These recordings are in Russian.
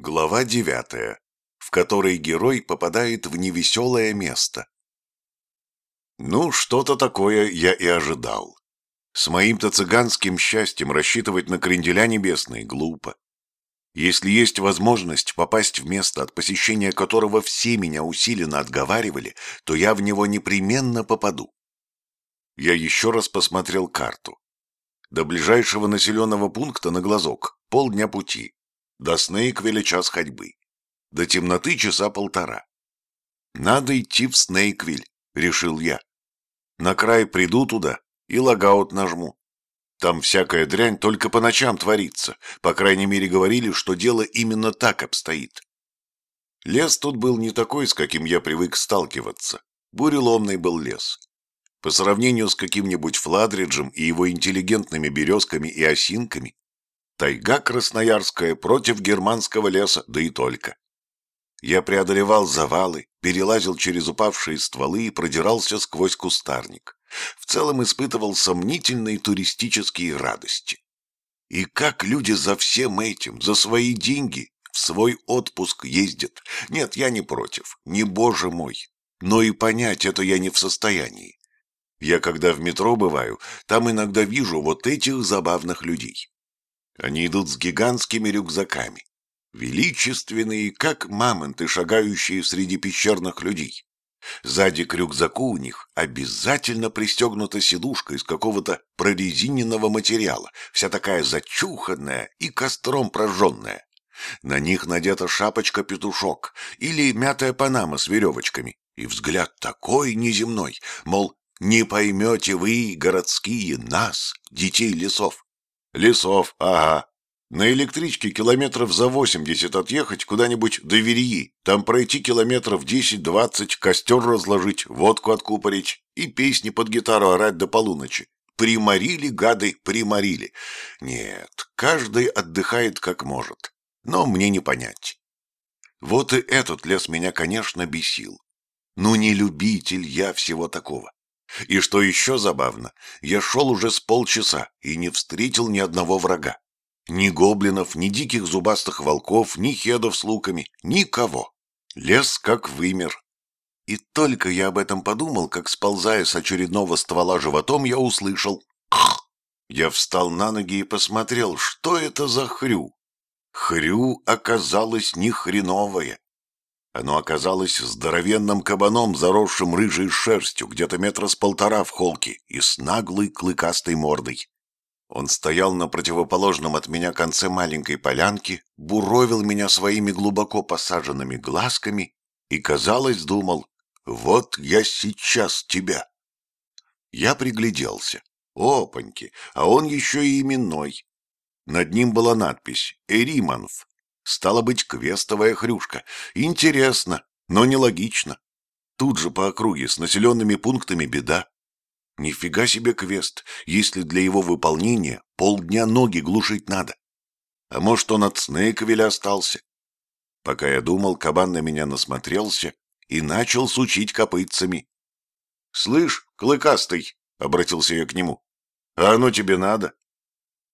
Глава девятая, в которой герой попадает в невеселое место. Ну, что-то такое я и ожидал. С моим-то цыганским счастьем рассчитывать на кренделя небесные глупо. Если есть возможность попасть в место, от посещения которого все меня усиленно отговаривали, то я в него непременно попаду. Я еще раз посмотрел карту. До ближайшего населенного пункта на глазок полдня пути. До Снейквеля час ходьбы. До темноты часа полтора. Надо идти в Снейквиль, решил я. На край приду туда и логаут нажму. Там всякая дрянь только по ночам творится. По крайней мере, говорили, что дело именно так обстоит. Лес тут был не такой, с каким я привык сталкиваться. Буреломный был лес. По сравнению с каким-нибудь Фладриджем и его интеллигентными березками и осинками, Тайга красноярская против германского леса, да и только. Я преодолевал завалы, перелазил через упавшие стволы и продирался сквозь кустарник. В целом испытывал сомнительные туристические радости. И как люди за всем этим, за свои деньги, в свой отпуск ездят. Нет, я не против, не боже мой. Но и понять это я не в состоянии. Я когда в метро бываю, там иногда вижу вот этих забавных людей. Они идут с гигантскими рюкзаками, величественные, как мамонты, шагающие среди пещерных людей. Сзади к рюкзаку у них обязательно пристегнута сидушка из какого-то прорезиненного материала, вся такая зачуханная и костром прожженная. На них надета шапочка-петушок или мятая панама с веревочками, и взгляд такой неземной, мол, не поймете вы, городские, нас, детей лесов. Лесов, ага. На электричке километров за 80 отъехать куда-нибудь до Верьи, там пройти километров 10-20, костер разложить, водку откупорить и песни под гитару орать до полуночи. Приморили, гады, приморили. Нет, каждый отдыхает как может, но мне не понять. Вот и этот лес меня, конечно, бесил. Ну не любитель я всего такого. И что еще забавно, я шел уже с полчаса и не встретил ни одного врага. Ни гоблинов, ни диких зубастых волков, ни хедов с луками, никого. Лес как вымер. И только я об этом подумал, как, сползая с очередного ствола животом, я услышал Я встал на ноги и посмотрел, что это за хрю. Хрю оказалось не хреновое. Оно оказалось здоровенным кабаном, заросшим рыжей шерстью, где-то метра с полтора в холке и с наглой клыкастой мордой. Он стоял на противоположном от меня конце маленькой полянки, буровил меня своими глубоко посаженными глазками и, казалось, думал, «Вот я сейчас тебя». Я пригляделся. Опаньки, а он еще и именной. Над ним была надпись «Эриманф», Стало быть, квестовая хрюшка. Интересно, но нелогично. Тут же по округе с населенными пунктами беда. Нифига себе квест, если для его выполнения полдня ноги глушить надо. А может, он от Снейковеля остался? Пока я думал, кабан на меня насмотрелся и начал сучить копытцами. — Слышь, клыкастый, — обратился я к нему, — а оно тебе надо?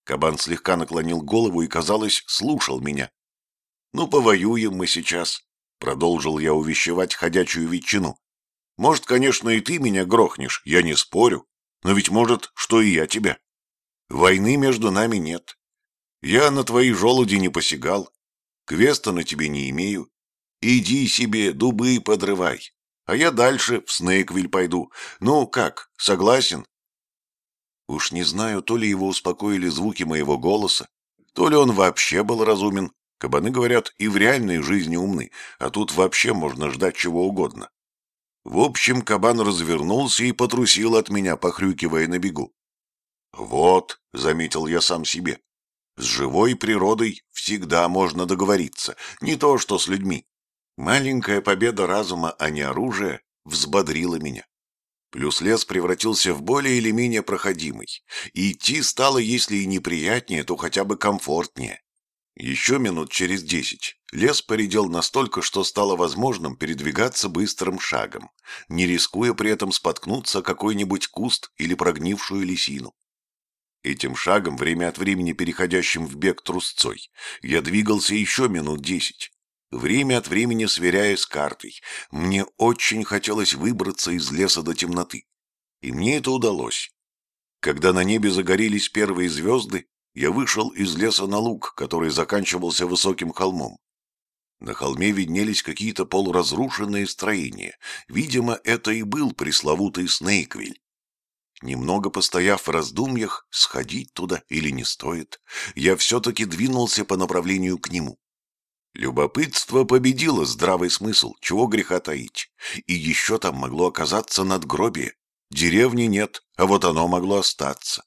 Кабан слегка наклонил голову и, казалось, слушал меня. «Ну, повоюем мы сейчас», — продолжил я увещевать ходячую ветчину. «Может, конечно, и ты меня грохнешь, я не спорю, но ведь может, что и я тебя. Войны между нами нет. Я на твои желуди не посягал, квеста на тебе не имею. Иди себе, дубы подрывай, а я дальше в Снейквиль пойду. Ну, как, согласен?» Уж не знаю, то ли его успокоили звуки моего голоса, то ли он вообще был разумен, Кабаны, говорят, и в реальной жизни умны, а тут вообще можно ждать чего угодно. В общем, кабан развернулся и потрусил от меня, похрюкивая на бегу. «Вот», — заметил я сам себе, — «с живой природой всегда можно договориться, не то что с людьми. Маленькая победа разума, а не оружия, взбодрила меня. Плюс лес превратился в более или менее проходимый, и идти стало, если и неприятнее, то хотя бы комфортнее. Еще минут через десять лес поредел настолько, что стало возможным передвигаться быстрым шагом, не рискуя при этом споткнуться какой-нибудь куст или прогнившую лисину. Этим шагом, время от времени переходящим в бег трусцой, я двигался еще минут десять, время от времени сверяя с картой. Мне очень хотелось выбраться из леса до темноты. И мне это удалось. Когда на небе загорелись первые звезды, я вышел из леса на луг, который заканчивался высоким холмом. На холме виднелись какие-то полуразрушенные строения. Видимо, это и был пресловутый Снейквиль. Немного постояв в раздумьях, сходить туда или не стоит, я все-таки двинулся по направлению к нему. Любопытство победило здравый смысл, чего греха таить. И еще там могло оказаться надгробие. Деревни нет, а вот оно могло остаться.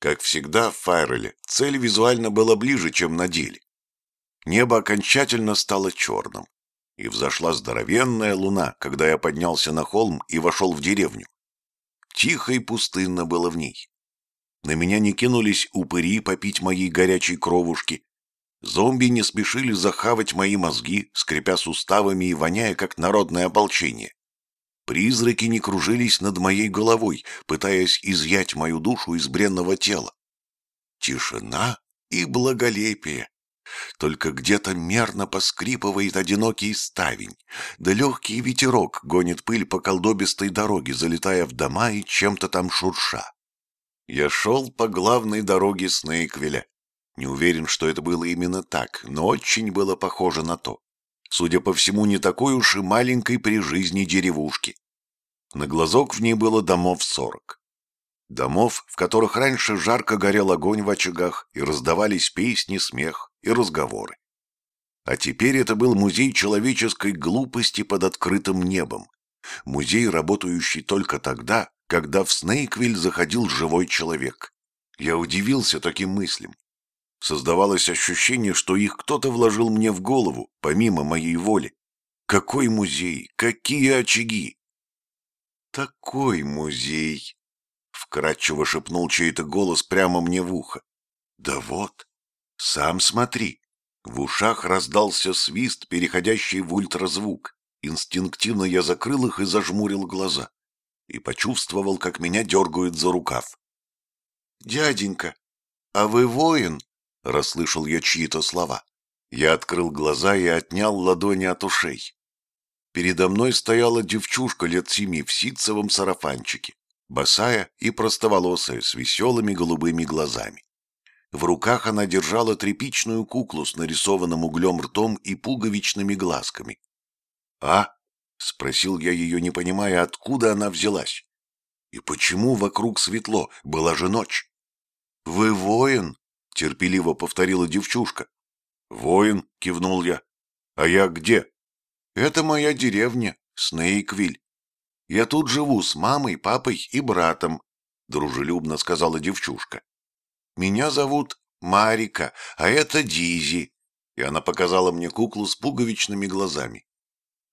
Как всегда в Файреле, цель визуально была ближе, чем на деле. Небо окончательно стало черным, и взошла здоровенная луна, когда я поднялся на холм и вошел в деревню. Тихо и пустынно было в ней. На меня не кинулись упыри попить моей горячей кровушки. Зомби не спешили захавать мои мозги, скрипя суставами и воняя, как народное ополчение. Призраки не кружились над моей головой, пытаясь изъять мою душу из бренного тела. Тишина и благолепие. Только где-то мерно поскрипывает одинокий ставень, да легкий ветерок гонит пыль по колдобистой дороге, залетая в дома и чем-то там шурша. Я шел по главной дороге Снейквеля. Не уверен, что это было именно так, но очень было похоже на то судя по всему, не такой уж и маленькой при жизни деревушки. На глазок в ней было домов сорок. Домов, в которых раньше жарко горел огонь в очагах, и раздавались песни, смех и разговоры. А теперь это был музей человеческой глупости под открытым небом. Музей, работающий только тогда, когда в Снейквиль заходил живой человек. Я удивился таким мыслям. Создавалось ощущение, что их кто-то вложил мне в голову, помимо моей воли. Какой музей? Какие очаги? Такой музей! Вкратчиво шепнул чей-то голос прямо мне в ухо. Да вот, сам смотри. В ушах раздался свист, переходящий в ультразвук. Инстинктивно я закрыл их и зажмурил глаза. И почувствовал, как меня дергают за рукав. «Дяденька, а вы воин?» — расслышал я чьи-то слова. Я открыл глаза и отнял ладони от ушей. Передо мной стояла девчушка лет семи в ситцевом сарафанчике, босая и простоволосая, с веселыми голубыми глазами. В руках она держала тряпичную куклу с нарисованным углем ртом и пуговичными глазками. «А?» — спросил я ее, не понимая, откуда она взялась. «И почему вокруг светло? Была же ночь». «Вы воин?» — терпеливо повторила девчушка. «Воин», — кивнул я. «А я где?» «Это моя деревня, Снейквиль. Я тут живу с мамой, папой и братом», — дружелюбно сказала девчушка. «Меня зовут Марика, а это Дизи». И она показала мне куклу с пуговичными глазами.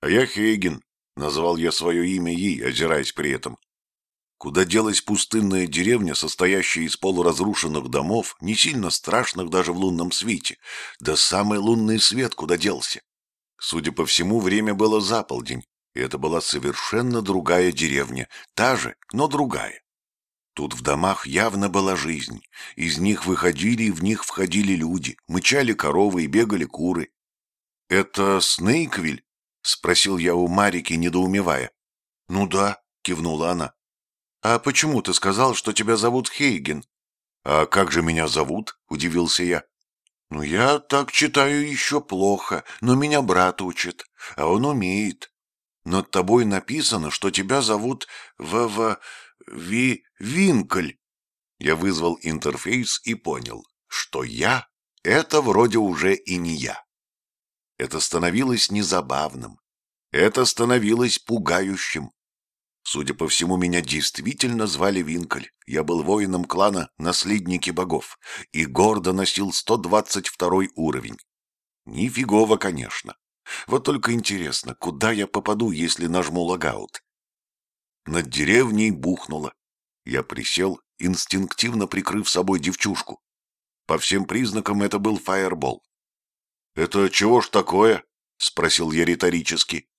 «А я Хейген», — назвал я свое имя ей, озираясь при этом. Куда делась пустынная деревня, состоящая из полуразрушенных домов, не сильно страшных даже в лунном свете, да самый лунный свет куда делся? Судя по всему, время было за полдень, и это была совершенно другая деревня, та же, но другая. Тут в домах явно была жизнь, из них выходили и в них входили люди, мычали коровы и бегали куры. «Это Снейквиль?» — спросил я у Марики, недоумевая. «Ну да», — кивнула она. «А почему ты сказал, что тебя зовут Хейген?» «А как же меня зовут?» – удивился я. «Ну, я так читаю еще плохо, но меня брат учит, а он умеет. Над тобой написано, что тебя зовут В... В... Ви... Винкль». Я вызвал интерфейс и понял, что я – это вроде уже и не я. Это становилось незабавным. Это становилось пугающим. Судя по всему, меня действительно звали Винколь. Я был воином клана «Наследники богов» и гордо носил 122 уровень. Нифигово, конечно. Вот только интересно, куда я попаду, если нажму логаут? Над деревней бухнуло. Я присел, инстинктивно прикрыв собой девчушку. По всем признакам это был фаербол. «Это чего ж такое?» — спросил я риторически.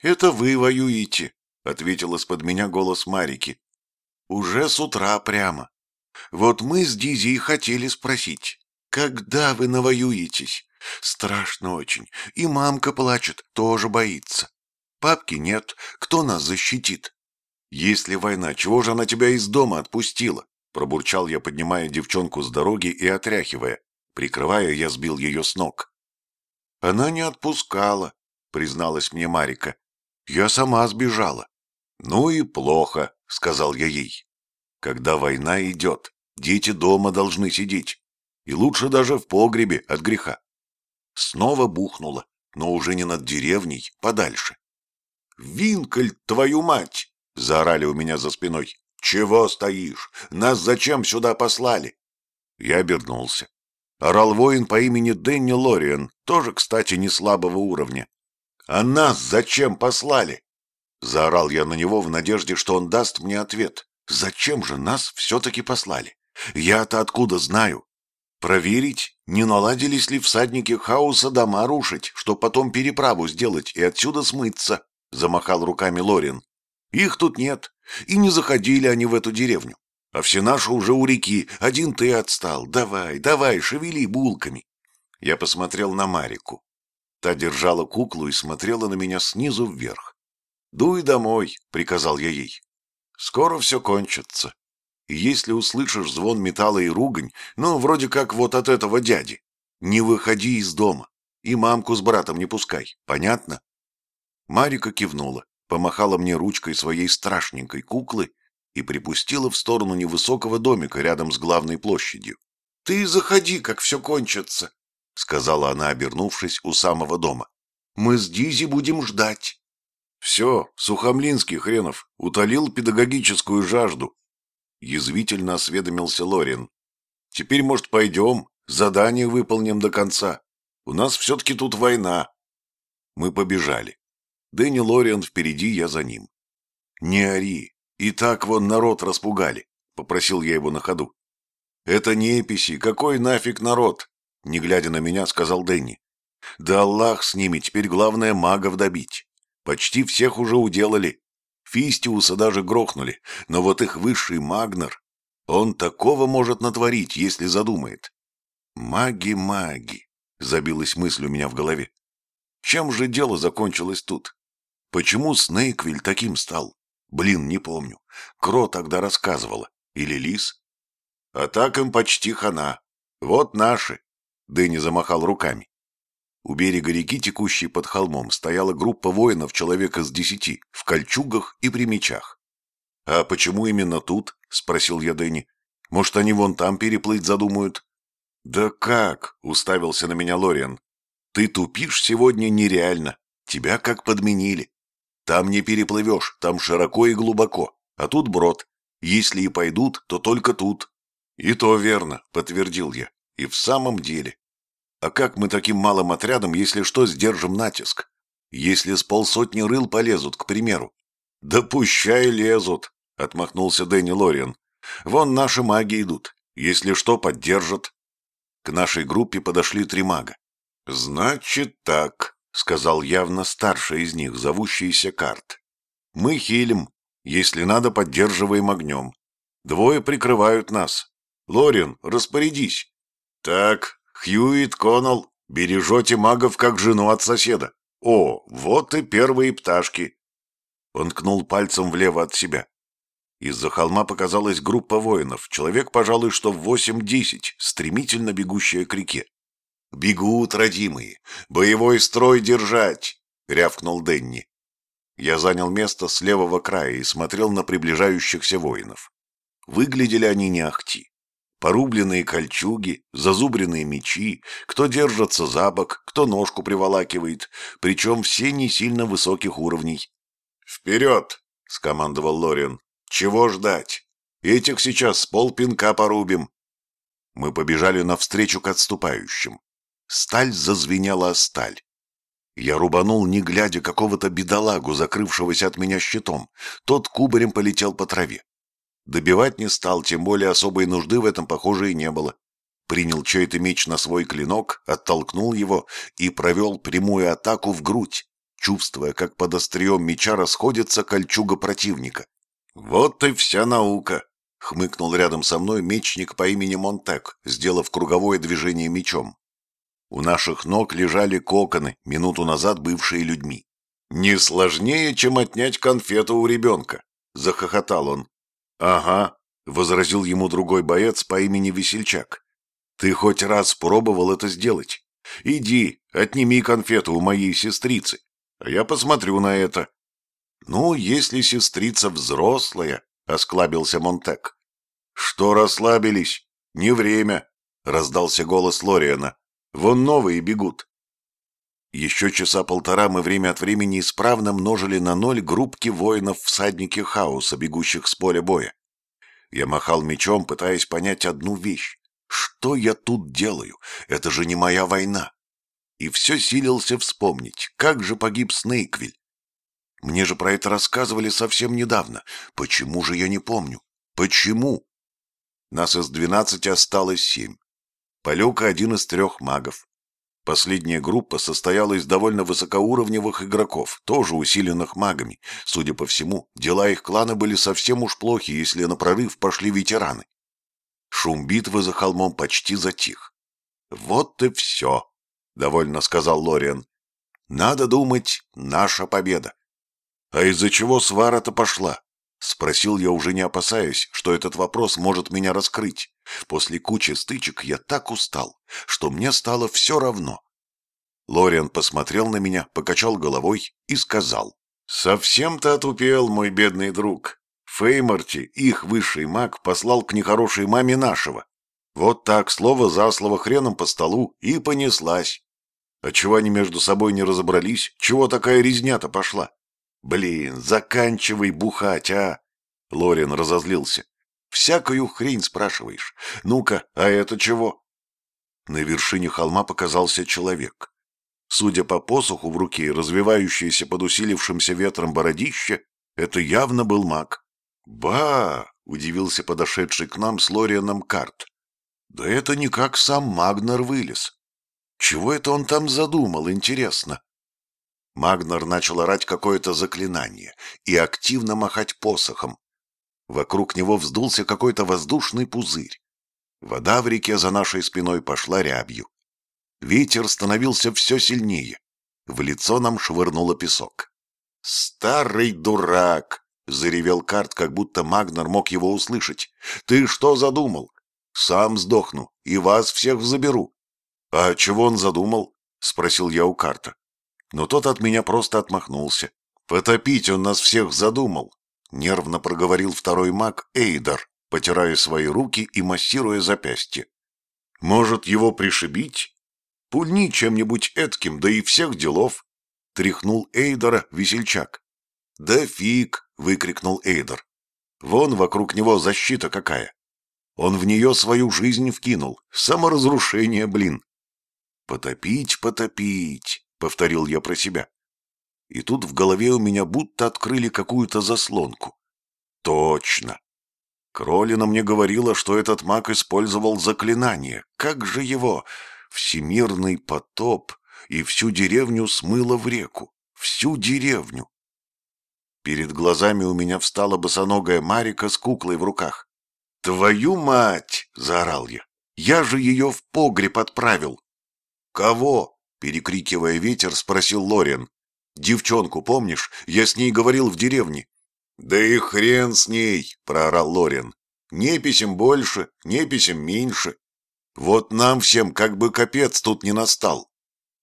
«Это вы воюете», — ответил из-под меня голос Марики. «Уже с утра прямо. Вот мы с Дизи и хотели спросить, когда вы навоюетесь? Страшно очень. И мамка плачет, тоже боится. Папки нет, кто нас защитит? Если война, чего же она тебя из дома отпустила? Пробурчал я, поднимая девчонку с дороги и отряхивая. Прикрывая, я сбил ее с ног. Она не отпускала, призналась мне Марика. Я сама сбежала. Ну и плохо, сказал я ей. Когда война идет, дети дома должны сидеть. И лучше даже в погребе от греха. Снова бухнуло, но уже не над деревней, подальше. «Винкель, твою мать!» — заорали у меня за спиной. «Чего стоишь? Нас зачем сюда послали?» Я обернулся. Орал воин по имени Дэнни Лориан, тоже, кстати, не слабого уровня. «А нас зачем послали?» Заорал я на него в надежде, что он даст мне ответ. «Зачем же нас все-таки послали? Я-то откуда знаю? Проверить, не наладились ли всадники хаоса дома рушить, что потом переправу сделать и отсюда смыться?» Замахал руками Лорин. «Их тут нет, и не заходили они в эту деревню. А все наши уже у реки, один ты отстал. Давай, давай, шевели булками. Я посмотрел на Марику. Та держала куклу и смотрела на меня снизу вверх. «Дуй домой», — приказал я ей. «Скоро все кончится. И если услышишь звон металла и ругань, ну, вроде как вот от этого дяди, не выходи из дома и мамку с братом не пускай. Понятно?» Марика кивнула, помахала мне ручкой своей страшненькой куклы и припустила в сторону невысокого домика рядом с главной площадью. «Ты заходи, как все кончится», — сказала она, обернувшись у самого дома. «Мы с Дизи будем ждать». «Все, Сухомлинский хренов, утолил педагогическую жажду», — язвительно осведомился Лорин. «Теперь, может, пойдем, задание выполним до конца. У нас все-таки тут война». Мы побежали. Дэнни Лориан впереди, я за ним. «Не ори, «И так вон народ распугали», — попросил я его на ходу. «Это неписи, какой нафиг народ?» — не глядя на меня, сказал Дэнни. «Да Аллах с ними, теперь главное магов добить. Почти всех уже уделали. Фистиуса даже грохнули, но вот их высший Магнер, он такого может натворить, если задумает». «Маги-маги», — забилась мысль у меня в голове. «Чем же дело закончилось тут? Почему Снейквиль таким стал? Блин, не помню. Кро тогда рассказывала. Или Лис? А так им почти хана. Вот наши. Дэнни замахал руками. У берега реки, текущей под холмом, стояла группа воинов человека с десяти, в кольчугах и при мечах. «А почему именно тут?» — спросил я Дэнни. «Может, они вон там переплыть задумают?» «Да как?» — уставился на меня Лориан. «Ты тупишь сегодня нереально. Тебя как подменили. Там не переплывешь, там широко и глубоко, а тут брод. Если и пойдут, то только тут. И то верно, подтвердил я. И в самом деле. А как мы таким малым отрядом, если что, сдержим натиск? Если с полсотни рыл полезут, к примеру? Да пущай лезут, отмахнулся Дэнни Лориан. Вон наши маги идут. Если что, поддержат. К нашей группе подошли три мага. Значит так, сказал явно старший из них, зовущийся Карт. «Мы хилим. Если надо, поддерживаем огнем. Двое прикрывают нас. Лорин, распорядись». «Так, Хьюит, Коннелл, бережете магов как жену от соседа. О, вот и первые пташки». Он ткнул пальцем влево от себя. Из-за холма показалась группа воинов, человек, пожалуй, что в восемь-десять, стремительно бегущая к реке. «Бегут, родимые! Боевой строй держать!» — рявкнул Денни. Я занял место с левого края и смотрел на приближающихся воинов. Выглядели они не ахти. Порубленные кольчуги, зазубренные мечи, кто держится за бок, кто ножку приволакивает, причем все не сильно высоких уровней. «Вперед!» — скомандовал Лориан. «Чего ждать? Этих сейчас с полпинка порубим». Мы побежали навстречу к отступающим. Сталь зазвенела о сталь. Я рубанул, не глядя, какого-то бедолагу, закрывшегося от меня щитом. Тот кубарем полетел по траве. Добивать не стал, тем более особой нужды в этом, похоже, и не было. Принял чей-то меч на свой клинок, оттолкнул его и провел прямую атаку в грудь, чувствуя, как под острием меча расходится кольчуга противника. Вот и вся наука. — хмыкнул рядом со мной мечник по имени Монтек, сделав круговое движение мечом. У наших ног лежали коконы, минуту назад бывшие людьми. «Не сложнее, чем отнять конфету у ребенка», — захохотал он. «Ага», — возразил ему другой боец по имени Весельчак. «Ты хоть раз пробовал это сделать? Иди, отними конфету у моей сестрицы, а я посмотрю на это». «Ну, если сестрица взрослая», — осклабился Монтек. «Что расслабились? Не время», — раздался голос Лориана. «Вон новые бегут». Еще часа полтора мы время от времени исправно множили на ноль группки воинов-всадники хаоса, бегущих с поля боя. Я махал мечом, пытаясь понять одну вещь. Что я тут делаю? Это же не моя война. И все силился вспомнить, как же погиб Снейквиль. Мне же про это рассказывали совсем недавно. Почему же я не помню? Почему? Нас из двенадцати осталось семь. Полюка один из трех магов. Последняя группа состояла из довольно высокоуровневых игроков, тоже усиленных магами. Судя по всему, дела их клана были совсем уж плохи, если на прорыв пошли ветераны. Шум битвы за холмом почти затих. «Вот и все», — довольно сказал Лориан. «Надо думать, наша победа». «А из-за чего свара-то пошла?» — спросил я, уже не опасаясь, что этот вопрос может меня раскрыть. После кучи стычек я так устал, что мне стало все равно. Лориан посмотрел на меня, покачал головой и сказал. «Совсем ты отупел, мой бедный друг. Фейморти, их высший маг, послал к нехорошей маме нашего. Вот так, слово за слово хреном по столу, и понеслась. А чего они между собой не разобрались? Чего такая резня-то пошла? Блин, заканчивай бухать, а!» Лориан разозлился. Всякую хрень спрашиваешь. Ну-ка, а это чего? На вершине холма показался человек. Судя по посоху в руке развивающейся под усилившимся ветром бородище, это явно был маг. «Ба!» — удивился подошедший к нам с Лорианом Карт. «Да это никак сам Магнер вылез. Чего это он там задумал, интересно?» Магнер начал орать какое-то заклинание и активно махать посохом, Вокруг него вздулся какой-то воздушный пузырь. Вода в реке за нашей спиной пошла рябью. Ветер становился все сильнее. В лицо нам швырнуло песок. «Старый дурак!» — заревел Карт, как будто Магнер мог его услышать. «Ты что задумал? Сам сдохну и вас всех заберу». «А чего он задумал?» — спросил я у Карта. Но тот от меня просто отмахнулся. «Потопить он нас всех задумал. — нервно проговорил второй маг Эйдер, потирая свои руки и массируя запястье. «Может, его пришибить? Пульни чем-нибудь этким, да и всех делов!» — тряхнул Эйдера весельчак. «Да фиг!» — выкрикнул Эйдер. «Вон вокруг него защита какая! Он в нее свою жизнь вкинул. Саморазрушение, блин!» «Потопить, потопить!» — повторил я про себя. И тут в голове у меня будто открыли какую-то заслонку. Точно. Кролина мне говорила, что этот маг использовал заклинание. Как же его? Всемирный потоп и всю деревню смыло в реку. Всю деревню. Перед глазами у меня встала босоногая Марика с куклой в руках. «Твою мать!» — заорал я. «Я же ее в погреб отправил!» «Кого?» — перекрикивая ветер, спросил Лориан. Девчонку, помнишь? Я с ней говорил в деревне». «Да и хрен с ней!» — проорал Лорин. «Не писем больше, не писем меньше. Вот нам всем как бы капец тут не настал».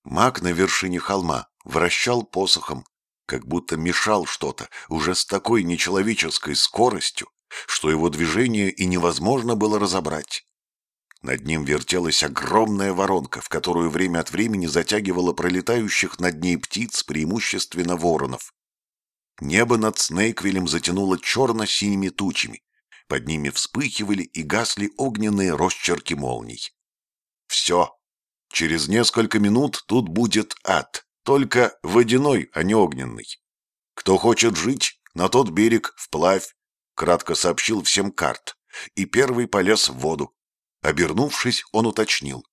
Маг на вершине холма вращал посохом, как будто мешал что-то уже с такой нечеловеческой скоростью, что его движение и невозможно было разобрать. Над ним вертелась огромная воронка, в которую время от времени затягивала пролетающих над ней птиц, преимущественно воронов. Небо над Снейквилем затянуло черно-синими тучами. Под ними вспыхивали и гасли огненные росчерки молний. Все. Через несколько минут тут будет ад. Только водяной, а не огненный. Кто хочет жить, на тот берег вплавь, кратко сообщил всем карт. И первый полез в воду. Обернувшись, он уточнил.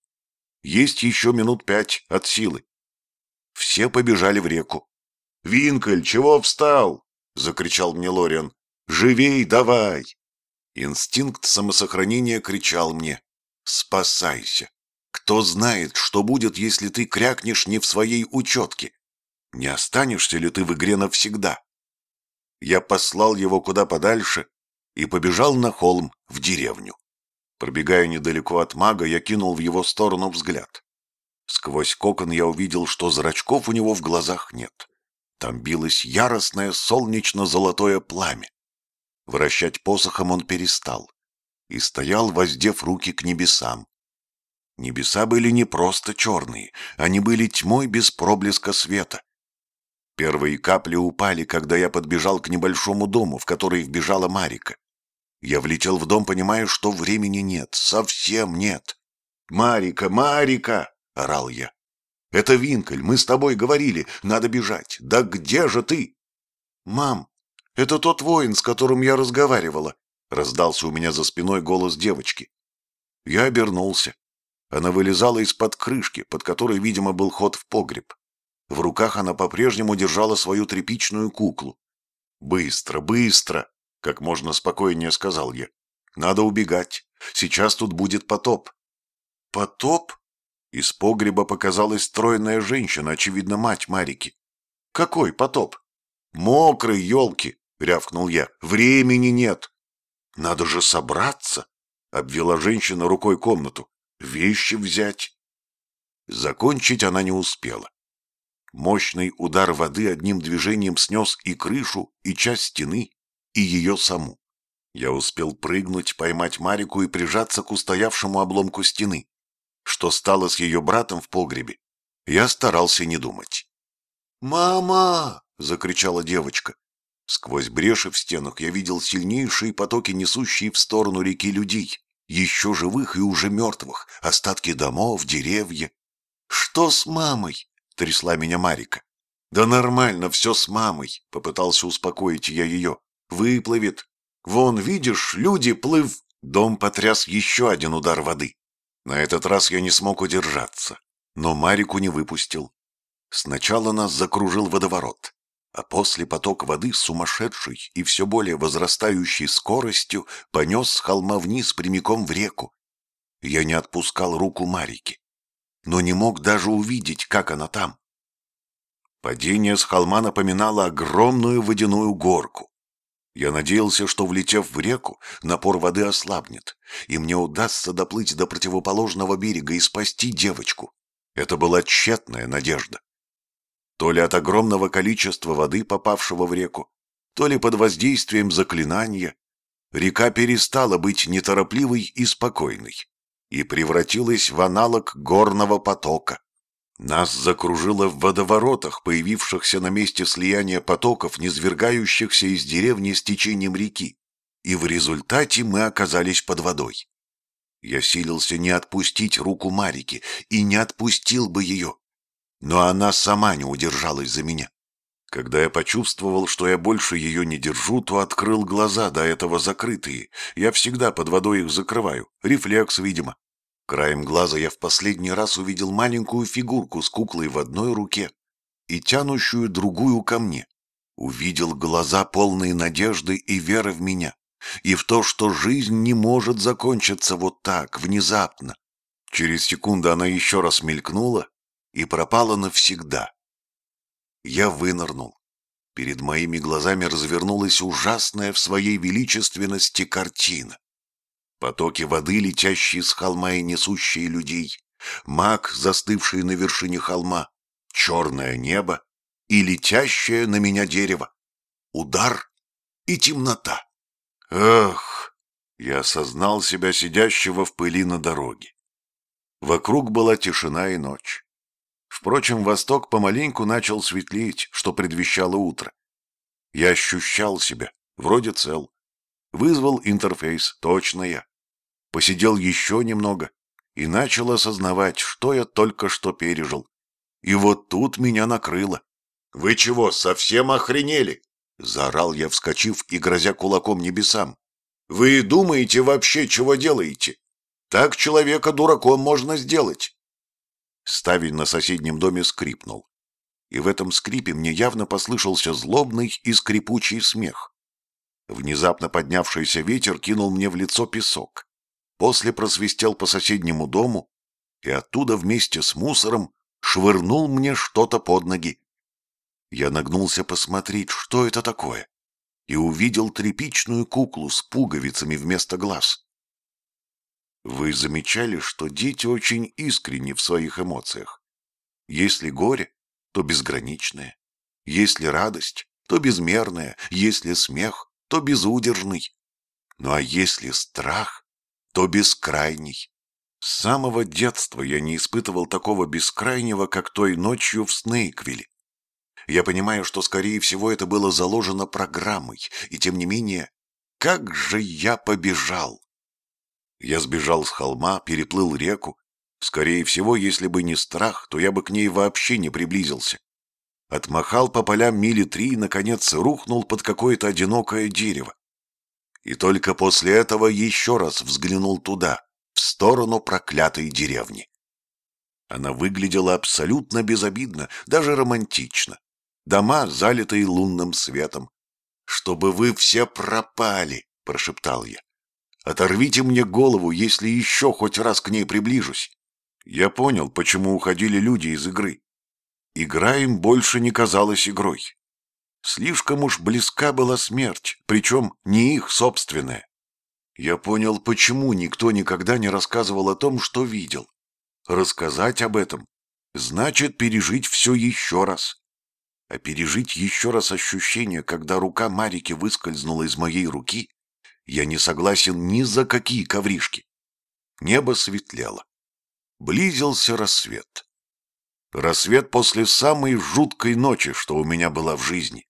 «Есть еще минут пять от силы». Все побежали в реку. «Винкель, чего встал?» — закричал мне Лориан. «Живей давай!» Инстинкт самосохранения кричал мне «Спасайся! Кто знает, что будет, если ты крякнешь не в своей учетке? Не останешься ли ты в игре навсегда?» Я послал его куда подальше и побежал на холм в деревню. Пробегая недалеко от мага, я кинул в его сторону взгляд. Сквозь кокон я увидел, что зрачков у него в глазах нет. Там билось яростное солнечно-золотое пламя. Вращать посохом он перестал и стоял, воздев руки к небесам. Небеса были не просто черные, они были тьмой без проблеска света. Первые капли упали, когда я подбежал к небольшому дому, в который вбежала Марика. Я влетел в дом, понимая, что времени нет, совсем нет. «Марика, Марика!» — орал я. «Это Винкель, мы с тобой говорили, надо бежать. Да где же ты?» «Мам, это тот воин, с которым я разговаривала», — раздался у меня за спиной голос девочки. Я обернулся. Она вылезала из-под крышки, под которой, видимо, был ход в погреб. В руках она по-прежнему держала свою тряпичную куклу. «Быстро, быстро!» — как можно спокойнее сказал я. «Надо убегать. Сейчас тут будет потоп». «Потоп?» Из погреба показалась стройная женщина, очевидно, мать Марики. «Какой потоп?» «Мокрый, елки!» — рявкнул я. «Времени нет!» «Надо же собраться!» — обвела женщина рукой комнату. «Вещи взять!» Закончить она не успела. Мощный удар воды одним движением снес и крышу, и часть стены, и ее саму. Я успел прыгнуть, поймать Марику и прижаться к устоявшему обломку стены. Что стало с ее братом в погребе, я старался не думать. «Мама!» — закричала девочка. Сквозь бреши в стенах я видел сильнейшие потоки, несущие в сторону реки людей, еще живых и уже мертвых, остатки домов, деревья. «Что с мамой?» — трясла меня Марика. «Да нормально, все с мамой», — попытался успокоить я ее. «Выплывет. Вон, видишь, люди плыв...» Дом потряс еще один удар воды. На этот раз я не смог удержаться, но Марику не выпустил. Сначала нас закружил водоворот, а после поток воды с сумасшедшей и все более возрастающей скоростью понес с холма вниз прямиком в реку. Я не отпускал руку Марики но не мог даже увидеть, как она там. Падение с холма напоминало огромную водяную горку. Я надеялся, что, влетев в реку, напор воды ослабнет, и мне удастся доплыть до противоположного берега и спасти девочку. Это была тщетная надежда. То ли от огромного количества воды, попавшего в реку, то ли под воздействием заклинания, река перестала быть неторопливой и спокойной и превратилась в аналог горного потока. Нас закружило в водоворотах, появившихся на месте слияния потоков, низвергающихся из деревни с течением реки, и в результате мы оказались под водой. Я силился не отпустить руку Марики и не отпустил бы ее, но она сама не удержалась за меня. Когда я почувствовал, что я больше ее не держу, то открыл глаза, до этого закрытые. Я всегда под водой их закрываю. Рефлекс, видимо. Краем глаза я в последний раз увидел маленькую фигурку с куклой в одной руке и тянущую другую ко мне. Увидел глаза полные надежды и веры в меня, и в то, что жизнь не может закончиться вот так, внезапно. Через секунду она еще раз мелькнула и пропала навсегда. Я вынырнул. Перед моими глазами развернулась ужасная в своей величественности картина. Потоки воды, летящие с холма и несущие людей, маг, застывший на вершине холма, черное небо и летящее на меня дерево. Удар и темнота. Эх, я осознал себя сидящего в пыли на дороге. Вокруг была тишина и ночь. Впрочем, восток помаленьку начал светлеть, что предвещало утро. Я ощущал себя, вроде цел. Вызвал интерфейс, точно я посидел еще немного и начал осознавать, что я только что пережил. И вот тут меня накрыло. «Вы чего, совсем охренели?» — заорал я, вскочив и грозя кулаком небесам. «Вы думаете вообще, чего делаете? Так человека дураком можно сделать!» Ставень на соседнем доме скрипнул. И в этом скрипе мне явно послышался злобный и скрипучий смех. Внезапно поднявшийся ветер кинул мне в лицо песок. После просвистел по соседнему дому и оттуда вместе с мусором швырнул мне что-то под ноги. Я нагнулся посмотреть, что это такое, и увидел тряпичную куклу с пуговицами вместо глаз. Вы замечали, что дети очень искренни в своих эмоциях? Если горе, то безграничное. Если радость, то безмерная. Если смех, то безудержный. Ну а если страх, то бескрайний. С самого детства я не испытывал такого бескрайнего, как той ночью в Снейквилле. Я понимаю, что, скорее всего, это было заложено программой, и тем не менее, как же я побежал! Я сбежал с холма, переплыл реку. Скорее всего, если бы не страх, то я бы к ней вообще не приблизился. Отмахал по полям мили три и, наконец, рухнул под какое-то одинокое дерево. И только после этого еще раз взглянул туда, в сторону проклятой деревни. Она выглядела абсолютно безобидно, даже романтично. Дома, залитые лунным светом. «Чтобы вы все пропали!» — прошептал я. Оторвите мне голову, если еще хоть раз к ней приближусь. Я понял, почему уходили люди из игры. Игра им больше не казалась игрой. Слишком уж близка была смерть, причем не их собственная. Я понял, почему никто никогда не рассказывал о том, что видел. Рассказать об этом значит пережить все еще раз. А пережить еще раз ощущение, когда рука Марики выскользнула из моей руки, я не согласен ни за какие ковришки. Небо светлело. Близился рассвет. Рассвет после самой жуткой ночи, что у меня была в жизни.